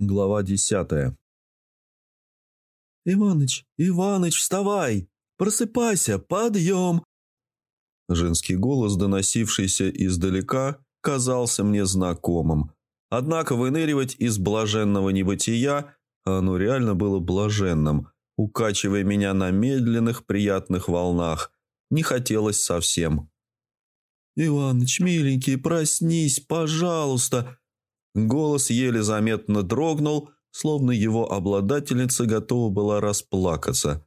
Глава десятая. «Иваныч, Иваныч, вставай! Просыпайся, подъем!» Женский голос, доносившийся издалека, казался мне знакомым. Однако выныривать из блаженного небытия, оно реально было блаженным, укачивая меня на медленных приятных волнах, не хотелось совсем. «Иваныч, миленький, проснись, пожалуйста!» Голос еле заметно дрогнул, словно его обладательница готова была расплакаться.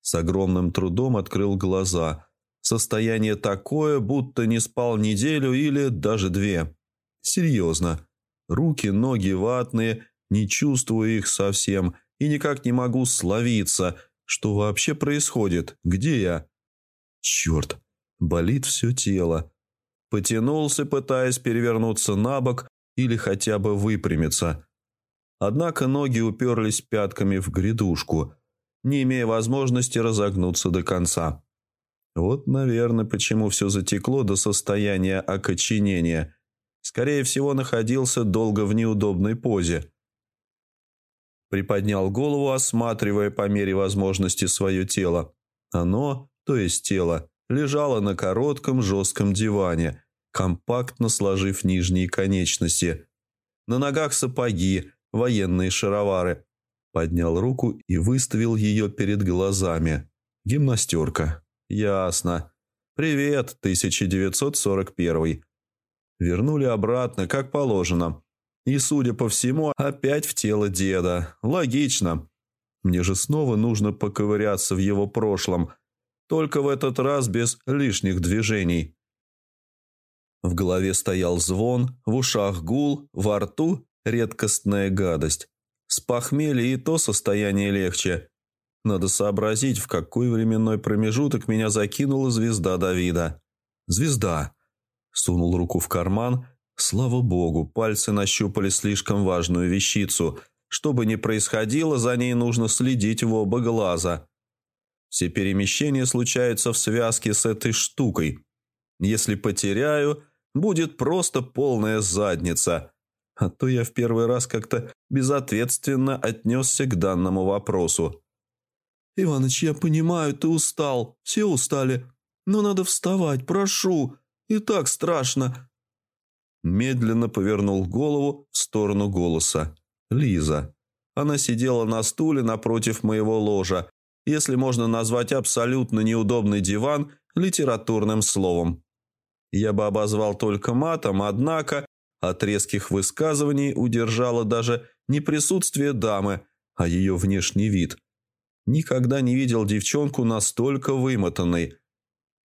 С огромным трудом открыл глаза. Состояние такое, будто не спал неделю или даже две. Серьезно. Руки, ноги ватные, не чувствую их совсем и никак не могу словиться. Что вообще происходит? Где я? Черт, болит все тело. Потянулся, пытаясь перевернуться на бок или хотя бы выпрямиться. Однако ноги уперлись пятками в грядушку, не имея возможности разогнуться до конца. Вот, наверное, почему все затекло до состояния окоченения. Скорее всего, находился долго в неудобной позе. Приподнял голову, осматривая по мере возможности свое тело. Оно, то есть тело, лежало на коротком жестком диване, компактно сложив нижние конечности. На ногах сапоги, военные шаровары. Поднял руку и выставил ее перед глазами. Гимнастерка. Ясно. Привет, 1941. Вернули обратно, как положено. И, судя по всему, опять в тело деда. Логично. Мне же снова нужно поковыряться в его прошлом. Только в этот раз без лишних движений. В голове стоял звон, в ушах гул, во рту редкостная гадость. С похмелья и то состояние легче. Надо сообразить, в какой временной промежуток меня закинула звезда Давида. Звезда. Сунул руку в карман. Слава богу, пальцы нащупали слишком важную вещицу. Что бы ни происходило, за ней нужно следить в оба глаза. Все перемещения случаются в связке с этой штукой. Если потеряю, будет просто полная задница. А то я в первый раз как-то безответственно отнесся к данному вопросу. «Иваныч, я понимаю, ты устал, все устали, но надо вставать, прошу, и так страшно». Медленно повернул голову в сторону голоса. Лиза. Она сидела на стуле напротив моего ложа, если можно назвать абсолютно неудобный диван литературным словом. Я бы обозвал только матом, однако от резких высказываний удержало даже не присутствие дамы, а ее внешний вид. Никогда не видел девчонку настолько вымотанной.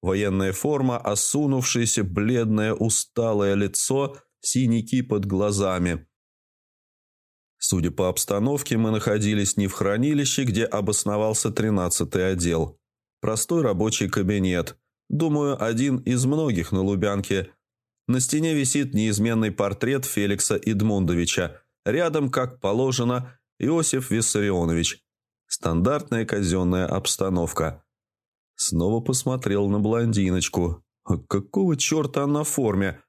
Военная форма, осунувшееся, бледное, усталое лицо, синяки под глазами. Судя по обстановке, мы находились не в хранилище, где обосновался тринадцатый отдел. Простой рабочий кабинет – Думаю, один из многих на Лубянке. На стене висит неизменный портрет Феликса Идмундовича. Рядом, как положено, Иосиф Виссарионович. Стандартная казенная обстановка. Снова посмотрел на блондиночку. Какого черта она в форме?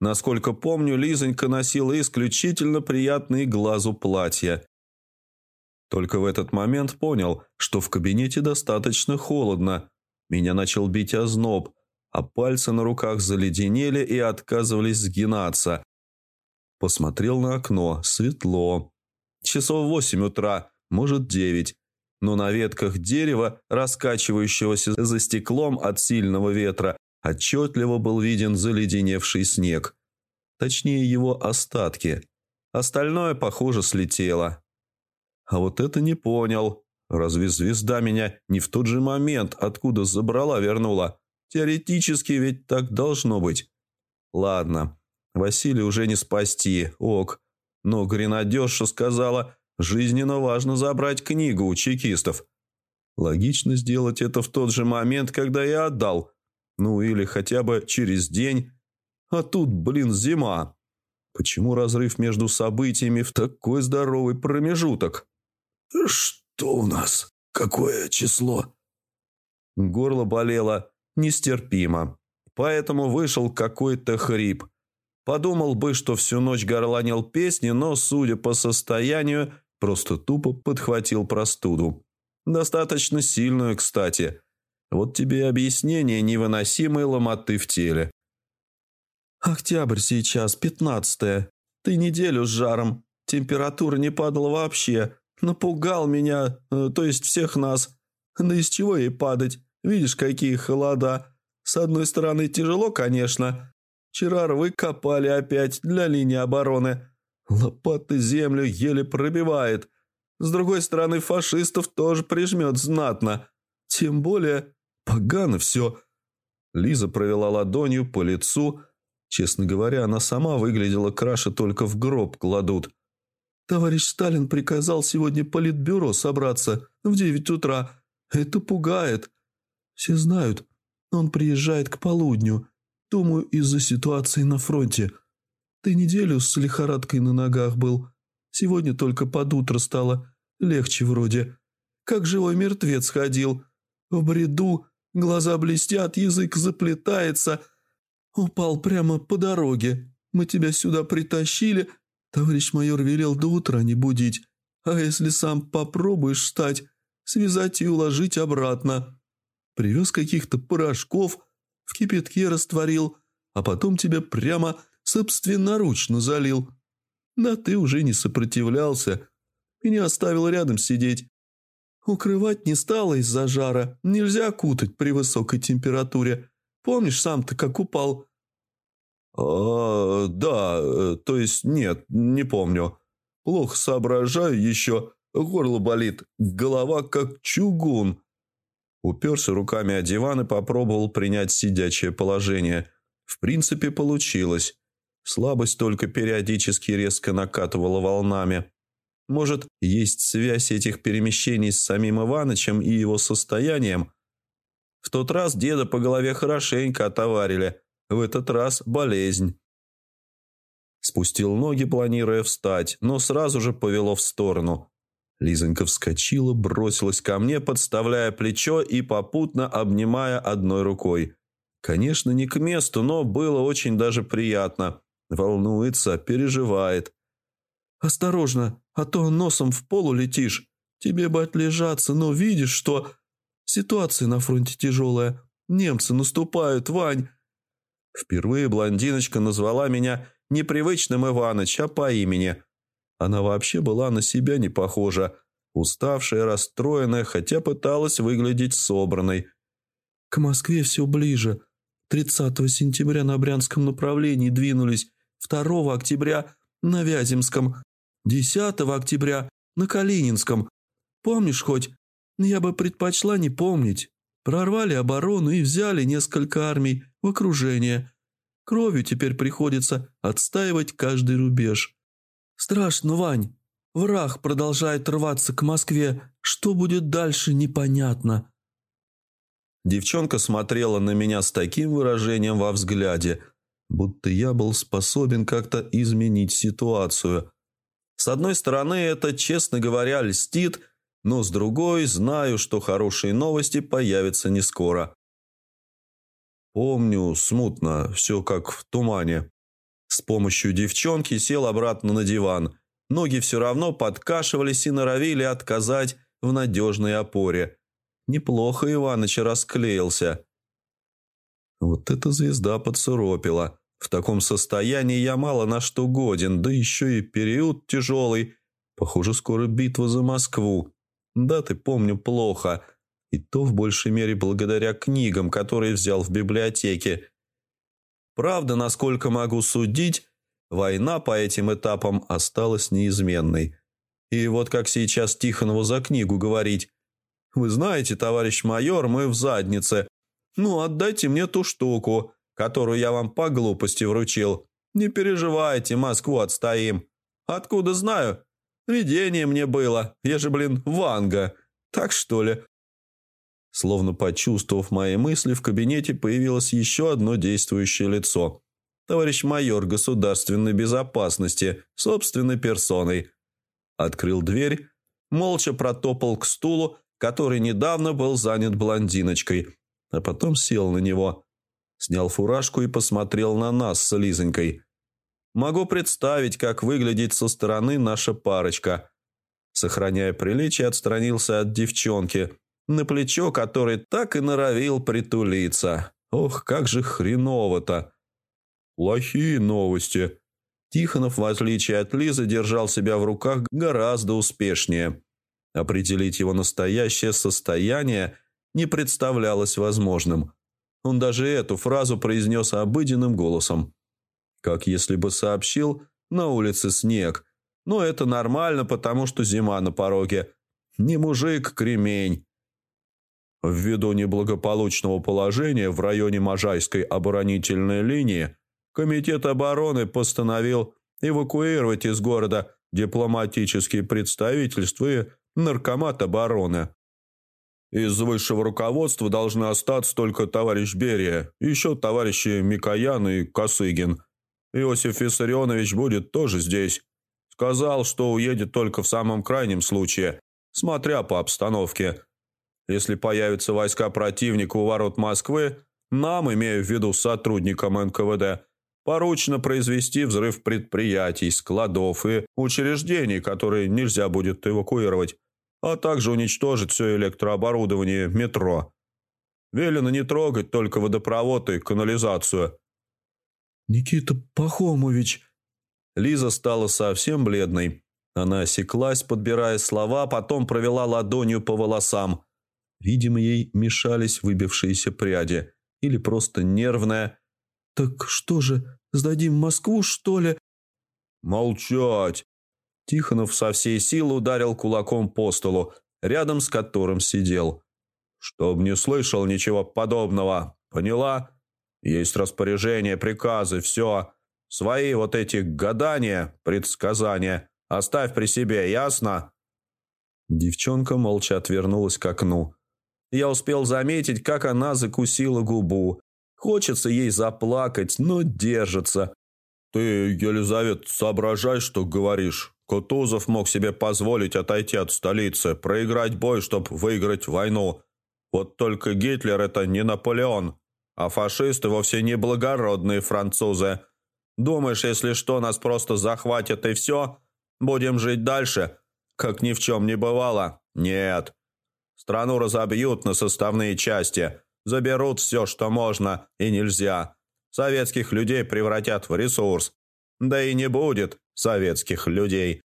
Насколько помню, Лизонька носила исключительно приятные глазу платья. Только в этот момент понял, что в кабинете достаточно холодно. Меня начал бить озноб, а пальцы на руках заледенели и отказывались сгинаться. Посмотрел на окно. Светло. Часов восемь утра, может девять. Но на ветках дерева, раскачивающегося за стеклом от сильного ветра, отчетливо был виден заледеневший снег. Точнее, его остатки. Остальное, похоже, слетело. А вот это не понял. Разве звезда меня не в тот же момент, откуда забрала, вернула? Теоретически ведь так должно быть. Ладно, Василий уже не спасти, ок. Но гренадерша сказала, жизненно важно забрать книгу у чекистов. Логично сделать это в тот же момент, когда я отдал. Ну или хотя бы через день. А тут, блин, зима. Почему разрыв между событиями в такой здоровый промежуток? Что? «Что у нас? Какое число?» Горло болело нестерпимо, поэтому вышел какой-то хрип. Подумал бы, что всю ночь горланил песни, но, судя по состоянию, просто тупо подхватил простуду. Достаточно сильную, кстати. Вот тебе объяснение невыносимой ломоты в теле. «Октябрь сейчас, пятнадцатое. Ты неделю с жаром. Температура не падала вообще. Напугал меня, э, то есть всех нас. Да из чего ей падать? Видишь, какие холода. С одной стороны, тяжело, конечно. Вчера рвы копали опять для линии обороны. Лопаты землю еле пробивает. С другой стороны, фашистов тоже прижмет знатно. Тем более, погано все. Лиза провела ладонью по лицу. Честно говоря, она сама выглядела краше, только в гроб кладут. Товарищ Сталин приказал сегодня политбюро собраться в девять утра. Это пугает. Все знают, он приезжает к полудню. Думаю, из-за ситуации на фронте. Ты неделю с лихорадкой на ногах был. Сегодня только под утро стало. Легче вроде. Как живой мертвец ходил. В бреду, глаза блестят, язык заплетается. Упал прямо по дороге. Мы тебя сюда притащили. Товарищ майор велел до утра не будить. А если сам попробуешь встать, связать и уложить обратно. Привез каких-то порошков, в кипятке растворил, а потом тебя прямо собственноручно залил. Да ты уже не сопротивлялся не оставил рядом сидеть. Укрывать не стало из-за жара, нельзя кутать при высокой температуре. Помнишь сам-то, как упал?» «А, да, э, то есть нет, не помню. Плохо соображаю еще, горло болит, голова как чугун». Уперся руками о диван и попробовал принять сидячее положение. В принципе, получилось. Слабость только периодически резко накатывала волнами. Может, есть связь этих перемещений с самим Иванычем и его состоянием? В тот раз деда по голове хорошенько отоварили, в этот раз болезнь. Спустил ноги, планируя встать, но сразу же повело в сторону. Лизонька вскочила, бросилась ко мне, подставляя плечо и попутно обнимая одной рукой. Конечно, не к месту, но было очень даже приятно. Волнуется, переживает. «Осторожно, а то носом в полу летишь. Тебе бы отлежаться, но видишь, что... Ситуация на фронте тяжелая. Немцы наступают, Вань». Впервые блондиночка назвала меня непривычным Иваныч, а по имени – она вообще была на себя не похожа. Уставшая, расстроенная, хотя пыталась выглядеть собранной. «К Москве все ближе. 30 сентября на Брянском направлении двинулись, 2 октября на Вяземском, 10 октября на Калининском. Помнишь хоть? Я бы предпочла не помнить. Прорвали оборону и взяли несколько армий в окружение. Кровью теперь приходится отстаивать каждый рубеж». «Страшно, Вань. Враг продолжает рваться к Москве. Что будет дальше, непонятно». Девчонка смотрела на меня с таким выражением во взгляде, будто я был способен как-то изменить ситуацию. С одной стороны, это, честно говоря, льстит, но с другой, знаю, что хорошие новости появятся не скоро. Помню смутно, все как в тумане. С помощью девчонки сел обратно на диван. Ноги все равно подкашивались и норовили отказать в надежной опоре. Неплохо Иваныч расклеился. Вот эта звезда подсуропила. В таком состоянии я мало на что годен, да еще и период тяжелый. Похоже, скоро битва за Москву. Да, ты помню плохо. И то в большей мере благодаря книгам, которые взял в библиотеке. Правда, насколько могу судить, война по этим этапам осталась неизменной. И вот как сейчас Тихонову за книгу говорить. «Вы знаете, товарищ майор, мы в заднице. Ну, отдайте мне ту штуку, которую я вам по глупости вручил. Не переживайте, Москву отстоим. Откуда знаю? Видение мне было. Я же, блин, Ванга. Так что ли?» Словно почувствовав мои мысли, в кабинете появилось еще одно действующее лицо. Товарищ майор государственной безопасности, собственной персоной. Открыл дверь, молча протопал к стулу, который недавно был занят блондиночкой, а потом сел на него. Снял фуражку и посмотрел на нас с Лизонькой. Могу представить, как выглядит со стороны наша парочка. Сохраняя приличие, отстранился от девчонки, на плечо которой так и норовил притулиться. Ох, как же хреново-то. Плохие новости. Тихонов, в отличие от Лизы, держал себя в руках гораздо успешнее. Определить его настоящее состояние не представлялось возможным. Он даже эту фразу произнес обыденным голосом как если бы сообщил «на улице снег». Но это нормально, потому что зима на пороге. Не мужик, кремень. Ввиду неблагополучного положения в районе Можайской оборонительной линии Комитет обороны постановил эвакуировать из города дипломатические представительства и наркомат обороны. Из высшего руководства должны остаться только товарищ Берия, еще товарищи Микоян и Косыгин – Иосиф Виссарионович будет тоже здесь. Сказал, что уедет только в самом крайнем случае, смотря по обстановке. Если появятся войска противника у ворот Москвы, нам, имею в виду сотрудникам НКВД, поручено произвести взрыв предприятий, складов и учреждений, которые нельзя будет эвакуировать, а также уничтожить все электрооборудование метро. Велено не трогать только водопровод и канализацию – «Никита Пахомович!» Лиза стала совсем бледной. Она осеклась, подбирая слова, потом провела ладонью по волосам. Видимо, ей мешались выбившиеся пряди. Или просто нервная. «Так что же, сдадим Москву, что ли?» «Молчать!» Тихонов со всей силы ударил кулаком по столу, рядом с которым сидел. «Чтоб не слышал ничего подобного, поняла?» Есть распоряжения, приказы, все. Свои вот эти гадания, предсказания оставь при себе, ясно?» Девчонка молча отвернулась к окну. Я успел заметить, как она закусила губу. Хочется ей заплакать, но держится. «Ты, Елизавет, соображай, что говоришь. Кутузов мог себе позволить отойти от столицы, проиграть бой, чтобы выиграть войну. Вот только Гитлер – это не Наполеон. А фашисты вовсе не благородные французы. Думаешь, если что, нас просто захватят и все? Будем жить дальше, как ни в чем не бывало? Нет. Страну разобьют на составные части, заберут все, что можно и нельзя. Советских людей превратят в ресурс. Да и не будет советских людей.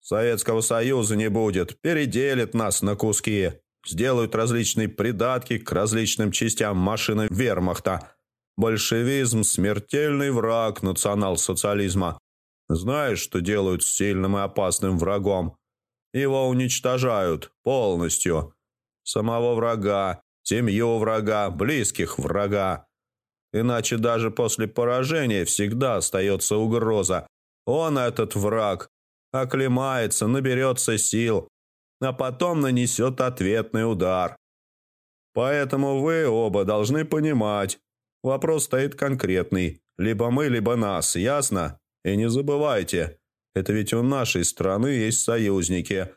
Советского Союза не будет, переделит нас на куски сделают различные придатки к различным частям машины вермахта. Большевизм – смертельный враг национал-социализма. Знаешь, что делают с сильным и опасным врагом? Его уничтожают полностью. Самого врага, семью врага, близких врага. Иначе даже после поражения всегда остается угроза. Он, этот враг, оклемается, наберется сил, а потом нанесет ответный удар. Поэтому вы оба должны понимать, вопрос стоит конкретный. Либо мы, либо нас, ясно? И не забывайте, это ведь у нашей страны есть союзники.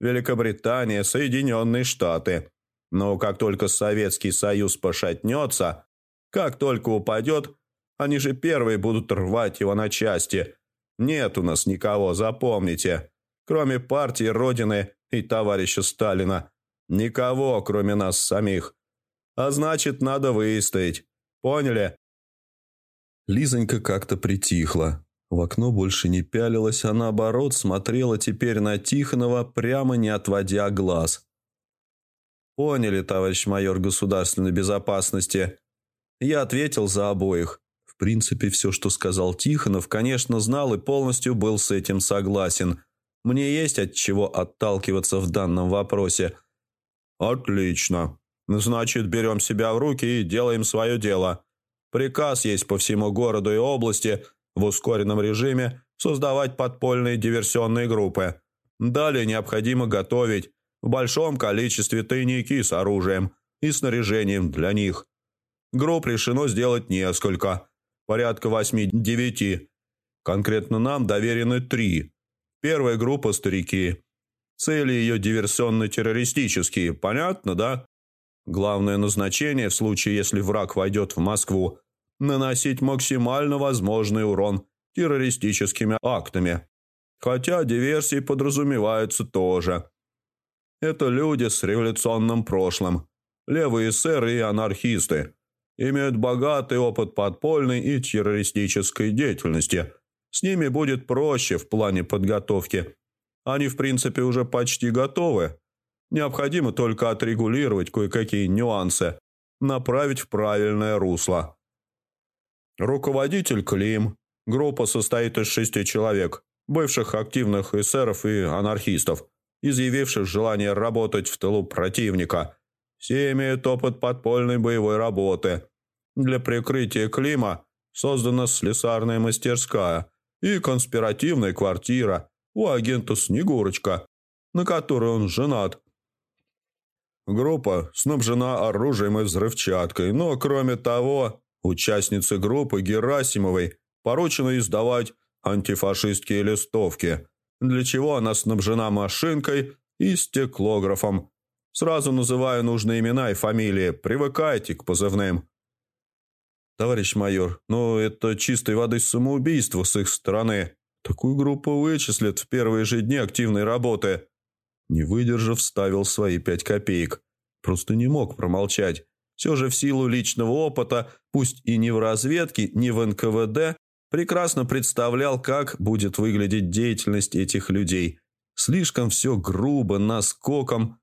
Великобритания, Соединенные Штаты. Но как только Советский Союз пошатнется, как только упадет, они же первые будут рвать его на части. Нет у нас никого, запомните. Кроме партии Родины и товарища Сталина. Никого, кроме нас самих. А значит, надо выстоять. Поняли?» Лизонька как-то притихла. В окно больше не пялилась, а наоборот смотрела теперь на Тихонова, прямо не отводя глаз. «Поняли, товарищ майор государственной безопасности». Я ответил за обоих. В принципе, все, что сказал Тихонов, конечно, знал и полностью был с этим согласен – мне есть от чего отталкиваться в данном вопросе. Отлично. Значит, берем себя в руки и делаем свое дело. Приказ есть по всему городу и области в ускоренном режиме создавать подпольные диверсионные группы. Далее необходимо готовить в большом количестве тайники с оружием и снаряжением для них. Групп решено сделать несколько, порядка восьми-девяти. Конкретно нам доверены три – Первая группа – старики. Цели ее диверсионно-террористические, понятно, да? Главное назначение в случае, если враг войдет в Москву наносить максимально возможный урон террористическими актами. Хотя диверсии подразумеваются тоже. Это люди с революционным прошлым. Левые эсеры и анархисты. Имеют богатый опыт подпольной и террористической деятельности. С ними будет проще в плане подготовки. Они, в принципе, уже почти готовы. Необходимо только отрегулировать кое-какие нюансы, направить в правильное русло. Руководитель Клим. Группа состоит из шести человек, бывших активных эсеров и анархистов, изъявивших желание работать в тылу противника. Все имеют опыт подпольной боевой работы. Для прикрытия Клима создана слесарная мастерская и конспиративная квартира у агента Снегурочка, на которой он женат. Группа снабжена оружием и взрывчаткой, но, кроме того, участнице группы Герасимовой поручено издавать антифашистские листовки, для чего она снабжена машинкой и стеклографом. Сразу называю нужные имена и фамилии, привыкайте к позывным. Товарищ майор, ну это чистой воды самоубийство с их стороны. Такую группу вычислят в первые же дни активной работы. Не выдержав, вставил свои пять копеек. Просто не мог промолчать. Все же в силу личного опыта, пусть и не в разведке, не в НКВД, прекрасно представлял, как будет выглядеть деятельность этих людей. Слишком все грубо, наскоком.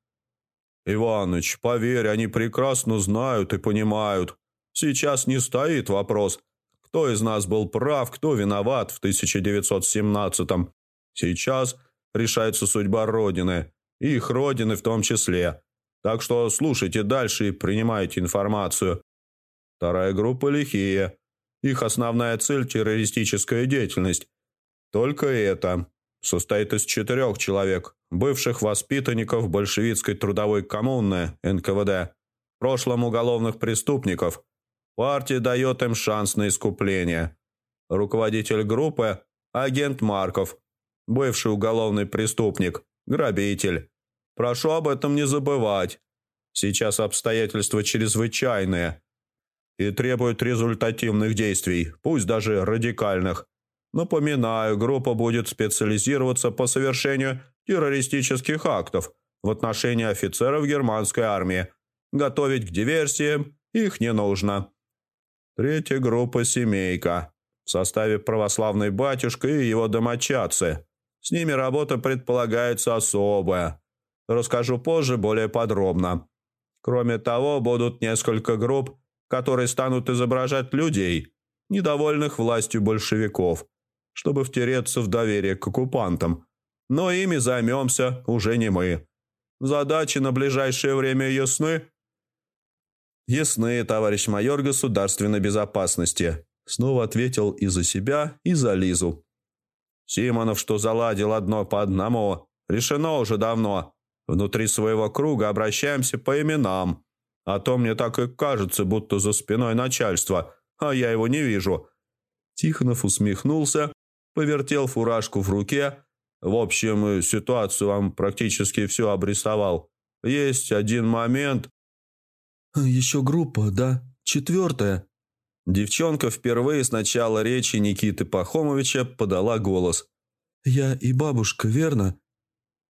«Иваныч, поверь, они прекрасно знают и понимают. Сейчас не стоит вопрос, кто из нас был прав, кто виноват в 1917-м. Сейчас решается судьба Родины, и их Родины в том числе. Так что слушайте дальше и принимайте информацию. Вторая группа лихие. Их основная цель – террористическая деятельность. Только это. Состоит из четырех человек, бывших воспитанников большевистской трудовой коммуны НКВД, в прошлом уголовных преступников. Партия дает им шанс на искупление. Руководитель группы – агент Марков, бывший уголовный преступник, грабитель. Прошу об этом не забывать. Сейчас обстоятельства чрезвычайные и требуют результативных действий, пусть даже радикальных. Напоминаю, группа будет специализироваться по совершению террористических актов в отношении офицеров германской армии. Готовить к диверсиям их не нужно. Третья группа – семейка. В составе православный батюшка и его домочадцы. С ними работа предполагается особая. Расскажу позже более подробно. Кроме того, будут несколько групп, которые станут изображать людей, недовольных властью большевиков, чтобы втереться в доверие к оккупантам. Но ими займемся уже не мы. Задачи на ближайшее время ясны? Ясны, товарищ майор государственной безопасности. Снова ответил и за себя, и за Лизу. Симонов, что заладил одно по одному, решено уже давно. Внутри своего круга обращаемся по именам. А то мне так и кажется, будто за спиной начальства, а я его не вижу». Тихонов усмехнулся, повертел фуражку в руке. «В общем, ситуацию вам практически все обрисовал. Есть один момент...» «Еще группа, да? Четвертая?» Девчонка впервые с начала речи Никиты Пахомовича подала голос. «Я и бабушка, верно?»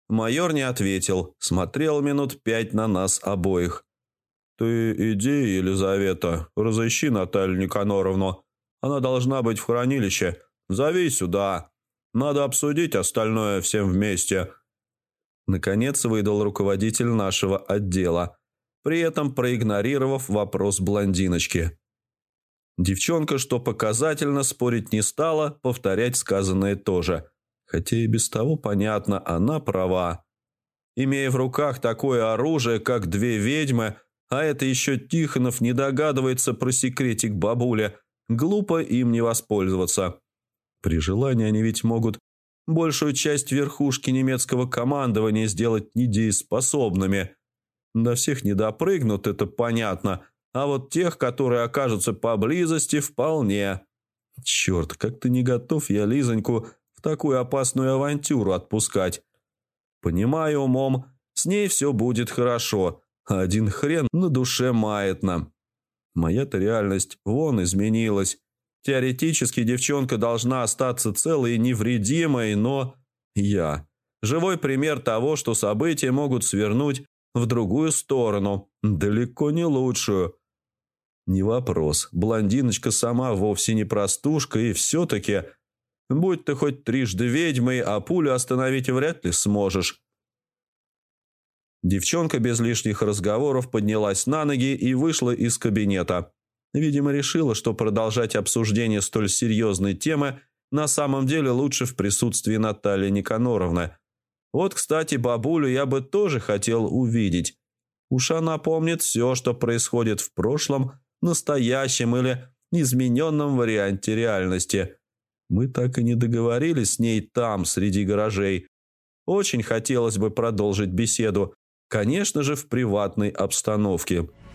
Майор не ответил, смотрел минут пять на нас обоих. «Ты иди, Елизавета, разыщи Наталью Никаноровну. Она должна быть в хранилище. Зови сюда. Надо обсудить остальное всем вместе». Наконец выдал руководитель нашего отдела, при этом проигнорировав вопрос блондиночки. Девчонка, что показательно, спорить не стала, повторять сказанное тоже – Хотя и без того понятно, она права. Имея в руках такое оружие, как две ведьмы, а это еще Тихонов не догадывается про секретик бабуля, глупо им не воспользоваться. При желании они ведь могут большую часть верхушки немецкого командования сделать недееспособными. До всех не допрыгнут, это понятно, а вот тех, которые окажутся поблизости, вполне. Черт, как-то не готов я Лизоньку в такую опасную авантюру отпускать. Понимаю умом, с ней все будет хорошо, а один хрен на душе мает нам. Моя-то реальность вон изменилась. Теоретически девчонка должна остаться целой и невредимой, но я... Живой пример того, что события могут свернуть в другую сторону, далеко не лучшую. Не вопрос, блондиночка сама вовсе не простушка, и все-таки, будь ты хоть трижды ведьмой, а пулю остановить вряд ли сможешь. Девчонка без лишних разговоров поднялась на ноги и вышла из кабинета. Видимо, решила, что продолжать обсуждение столь серьезной темы на самом деле лучше в присутствии Натальи Никаноровны. Вот, кстати, бабулю я бы тоже хотел увидеть. Уж она помнит все, что происходит в прошлом, настоящем или измененном варианте реальности. Мы так и не договорились с ней там, среди гаражей. Очень хотелось бы продолжить беседу, Конечно же, в приватной обстановке –